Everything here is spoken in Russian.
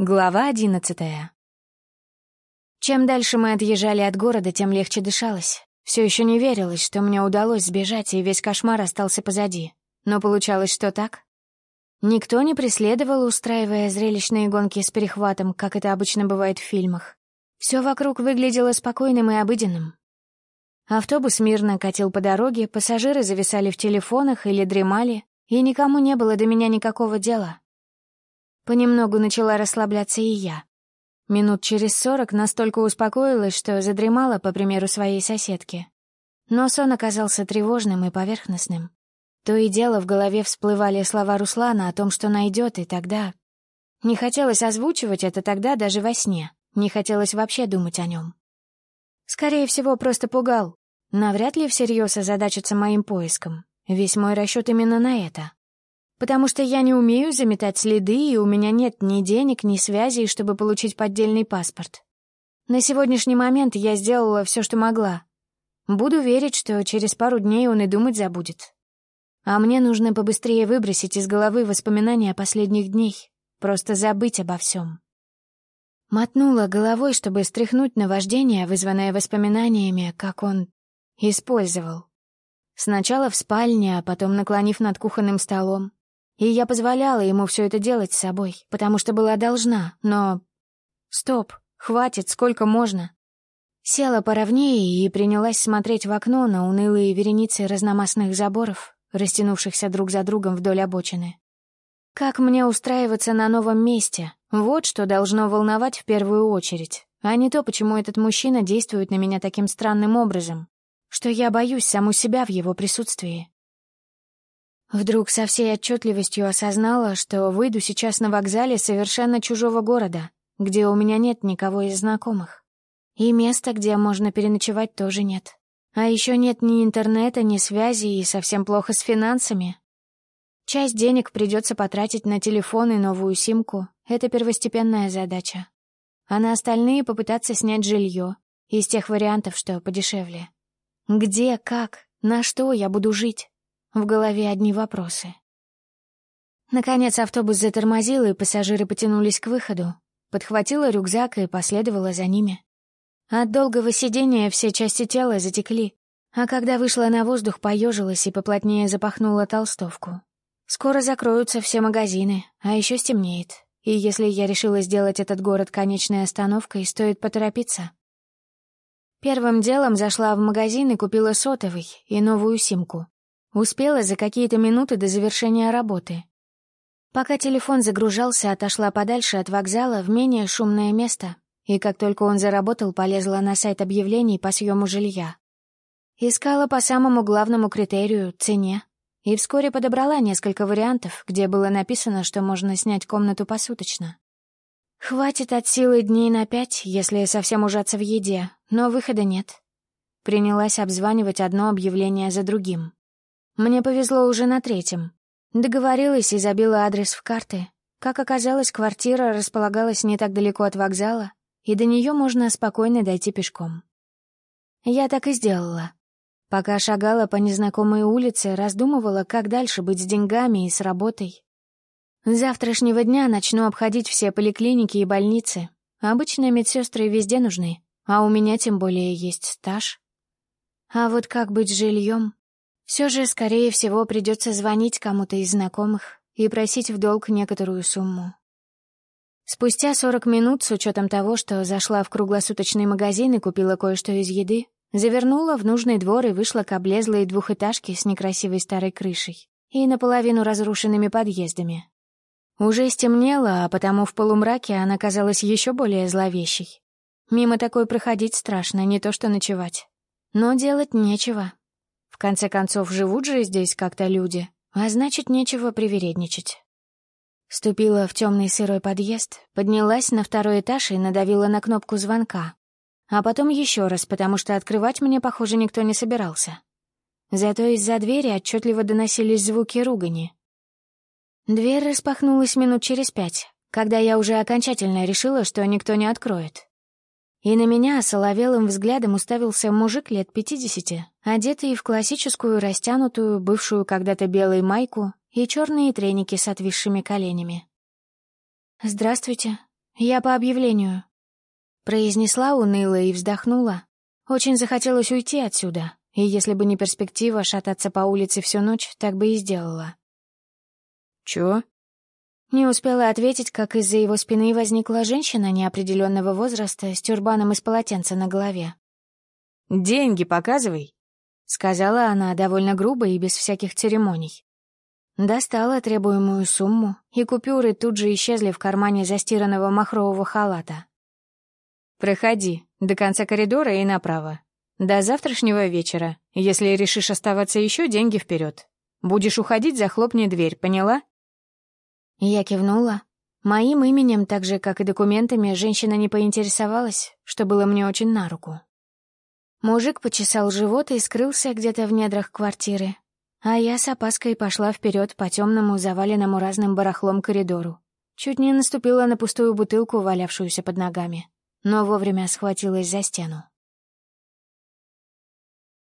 Глава одиннадцатая. Чем дальше мы отъезжали от города, тем легче дышалось. Все еще не верилось, что мне удалось сбежать, и весь кошмар остался позади. Но получалось, что так. Никто не преследовал, устраивая зрелищные гонки с перехватом, как это обычно бывает в фильмах. Все вокруг выглядело спокойным и обыденным. Автобус мирно катил по дороге, пассажиры зависали в телефонах или дремали, и никому не было до меня никакого дела. Понемногу начала расслабляться и я. Минут через сорок настолько успокоилась, что задремала, по примеру своей соседки. Но сон оказался тревожным и поверхностным. То и дело в голове всплывали слова Руслана о том, что найдет, и тогда... Не хотелось озвучивать это тогда даже во сне, не хотелось вообще думать о нем. Скорее всего, просто пугал. Навряд ли всерьез озадачиться моим поиском. Весь мой расчет именно на это потому что я не умею заметать следы, и у меня нет ни денег, ни связей, чтобы получить поддельный паспорт. На сегодняшний момент я сделала все, что могла. Буду верить, что через пару дней он и думать забудет. А мне нужно побыстрее выбросить из головы воспоминания о последних дней, просто забыть обо всем. Мотнула головой, чтобы стряхнуть наваждение, вызванное воспоминаниями, как он использовал. Сначала в спальне, а потом наклонив над кухонным столом. И я позволяла ему все это делать с собой, потому что была должна, но... Стоп, хватит, сколько можно. Села поровнее и принялась смотреть в окно на унылые вереницы разномастных заборов, растянувшихся друг за другом вдоль обочины. Как мне устраиваться на новом месте? Вот что должно волновать в первую очередь, а не то, почему этот мужчина действует на меня таким странным образом, что я боюсь саму себя в его присутствии. Вдруг со всей отчетливостью осознала, что выйду сейчас на вокзале совершенно чужого города, где у меня нет никого из знакомых. И места, где можно переночевать, тоже нет. А еще нет ни интернета, ни связи и совсем плохо с финансами. Часть денег придется потратить на телефон и новую симку. Это первостепенная задача. А на остальные попытаться снять жилье из тех вариантов, что подешевле. Где, как, на что я буду жить? В голове одни вопросы. Наконец автобус затормозил, и пассажиры потянулись к выходу. Подхватила рюкзак и последовала за ними. От долгого сидения все части тела затекли, а когда вышла на воздух, поежилась и поплотнее запахнула толстовку. Скоро закроются все магазины, а еще стемнеет. И если я решила сделать этот город конечной остановкой, стоит поторопиться. Первым делом зашла в магазин и купила сотовый и новую симку. Успела за какие-то минуты до завершения работы. Пока телефон загружался, отошла подальше от вокзала в менее шумное место, и как только он заработал, полезла на сайт объявлений по съему жилья. Искала по самому главному критерию — цене, и вскоре подобрала несколько вариантов, где было написано, что можно снять комнату посуточно. Хватит от силы дней на пять, если совсем ужаться в еде, но выхода нет. Принялась обзванивать одно объявление за другим. Мне повезло уже на третьем. Договорилась и забила адрес в карты. Как оказалось, квартира располагалась не так далеко от вокзала, и до нее можно спокойно дойти пешком. Я так и сделала. Пока шагала по незнакомой улице, раздумывала, как дальше быть с деньгами и с работой. С завтрашнего дня начну обходить все поликлиники и больницы. Обычно медсестры везде нужны, а у меня тем более есть стаж. А вот как быть с жильем? Все же, скорее всего, придется звонить кому-то из знакомых и просить в долг некоторую сумму. Спустя 40 минут, с учетом того, что зашла в круглосуточный магазин и купила кое-что из еды, завернула в нужный двор и вышла к облезлой двухэтажке с некрасивой старой крышей и наполовину разрушенными подъездами. Уже стемнело, а потому в полумраке она казалась еще более зловещей. Мимо такой проходить страшно, не то что ночевать. Но делать нечего, конце концов, живут же здесь как-то люди, а значит, нечего привередничать. Ступила в темный сырой подъезд, поднялась на второй этаж и надавила на кнопку звонка. А потом еще раз, потому что открывать мне, похоже, никто не собирался. Зато из-за двери отчетливо доносились звуки ругани. Дверь распахнулась минут через пять, когда я уже окончательно решила, что никто не откроет. И на меня соловелым взглядом уставился мужик лет пятидесяти, одетый в классическую растянутую, бывшую когда-то белую майку и черные треники с отвисшими коленями. «Здравствуйте». я по объявлению», — произнесла уныло и вздохнула. Очень захотелось уйти отсюда, и если бы не перспектива шататься по улице всю ночь, так бы и сделала. «Чё?» Не успела ответить, как из-за его спины возникла женщина неопределенного возраста с тюрбаном из полотенца на голове. «Деньги показывай», — сказала она довольно грубо и без всяких церемоний. Достала требуемую сумму, и купюры тут же исчезли в кармане застиранного махрового халата. «Проходи, до конца коридора и направо. До завтрашнего вечера. Если решишь оставаться еще, деньги вперед. Будешь уходить, захлопни дверь, поняла?» Я кивнула. Моим именем, так же, как и документами, женщина не поинтересовалась, что было мне очень на руку. Мужик почесал живот и скрылся где-то в недрах квартиры, а я с опаской пошла вперед по темному, заваленному разным барахлом коридору. Чуть не наступила на пустую бутылку, валявшуюся под ногами, но вовремя схватилась за стену.